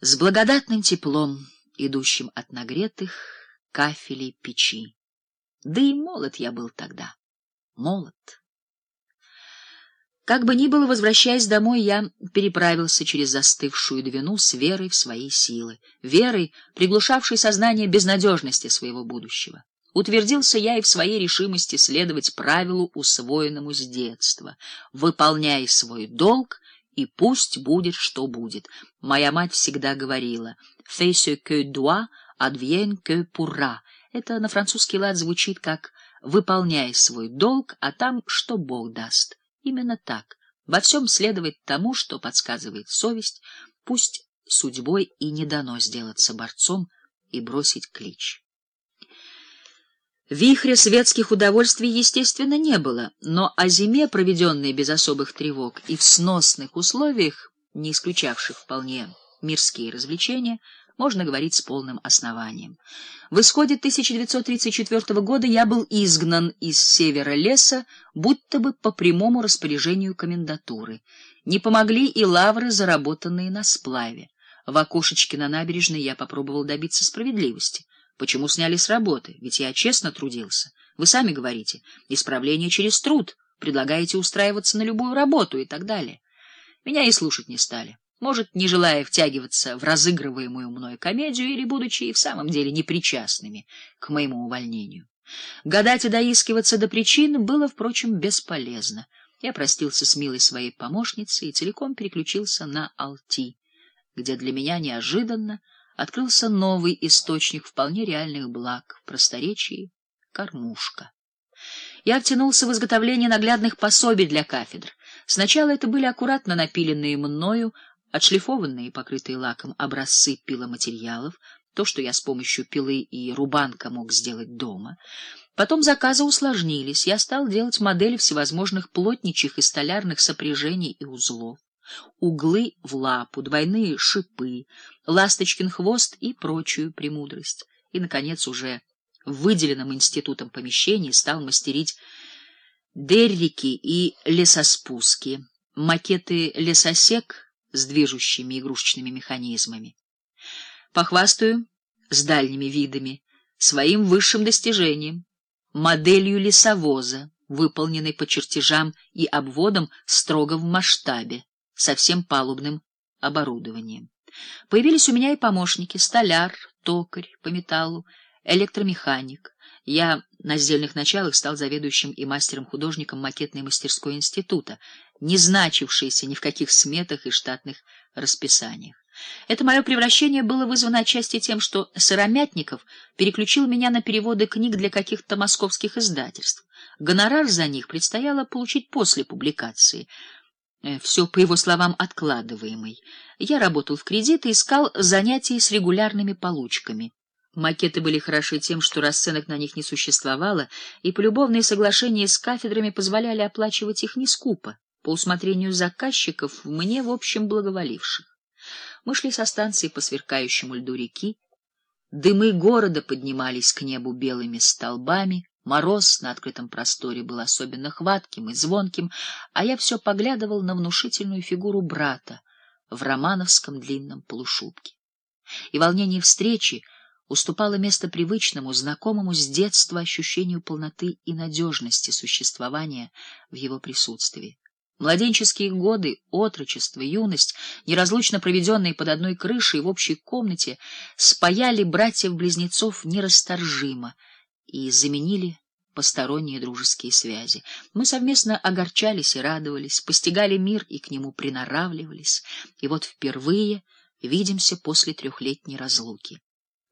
с благодатным теплом, идущим от нагретых кафелей печи. Да и молод я был тогда, молод. Как бы ни было, возвращаясь домой, я переправился через застывшую Двину с верой в свои силы, верой, приглушавшей сознание безнадежности своего будущего. Утвердился я и в своей решимости следовать правилу, усвоенному с детства: выполняй свой долг и пусть будет что будет. Моя мать всегда говорила: "Fais ce que doit, advienne que pourra". Это на французский лад звучит как "выполняй свой долг, а там что Бог даст". Именно так. Во всем следовать тому, что подсказывает совесть, пусть судьбой и не дано сделаться борцом и бросить клич. Вихря светских удовольствий, естественно, не было, но о зиме, проведенной без особых тревог и в сносных условиях, не исключавших вполне мирские развлечения, можно говорить с полным основанием. В исходе 1934 года я был изгнан из севера леса, будто бы по прямому распоряжению комендатуры. Не помогли и лавры, заработанные на сплаве. В окошечке на набережной я попробовал добиться справедливости. Почему сняли с работы? Ведь я честно трудился. Вы сами говорите, исправление через труд, предлагаете устраиваться на любую работу и так далее. Меня и слушать не стали может, не желая втягиваться в разыгрываемую мною комедию или будучи и в самом деле непричастными к моему увольнению. Гадать и доискиваться до причин было, впрочем, бесполезно. Я простился с милой своей помощницей и целиком переключился на Алти, где для меня неожиданно открылся новый источник вполне реальных благ в просторечии кормушка. Я втянулся в изготовление наглядных пособий для кафедр. Сначала это были аккуратно напиленные мною отшлифованные, покрытые лаком образцы пиломатериалов, то, что я с помощью пилы и рубанка мог сделать дома. Потом заказы усложнились, я стал делать модели всевозможных плотничьих и столярных сопряжений и узлов, углы в лапу, двойные шипы, ласточкин хвост и прочую премудрость. И, наконец, уже в выделенном институтом помещении стал мастерить деррики и лесоспуски, макеты лесосек с движущими игрушечными механизмами. Похвастаю с дальними видами своим высшим достижением моделью лесовоза, выполненной по чертежам и обводам строго в масштабе, со всем палубным оборудованием. Появились у меня и помощники: столяр, токарь по металлу, электромеханик. Я на сдельных началах стал заведующим и мастером-художником макетной мастерской института, не значившейся ни в каких сметах и штатных расписаниях. Это мое превращение было вызвано отчасти тем, что Сыромятников переключил меня на переводы книг для каких-то московских издательств. Гонорар за них предстояло получить после публикации. Э, Все, по его словам, откладываемый. Я работал в кредит и искал занятий с регулярными получками. Макеты были хороши тем, что расценок на них не существовало, и полюбовные соглашения с кафедрами позволяли оплачивать их не скупо, по усмотрению заказчиков, мне в общем благоволивших. Мы шли со станции по сверкающему льду реки, дымы города поднимались к небу белыми столбами, мороз на открытом просторе был особенно хватким и звонким, а я все поглядывал на внушительную фигуру брата в романовском длинном полушубке. И волнение встречи уступало место привычному, знакомому с детства ощущению полноты и надежности существования в его присутствии. Младенческие годы, отрочество, юность, неразлучно проведенные под одной крышей в общей комнате, спаяли братьев-близнецов нерасторжимо и заменили посторонние дружеские связи. Мы совместно огорчались и радовались, постигали мир и к нему приноравливались, и вот впервые видимся после трехлетней разлуки.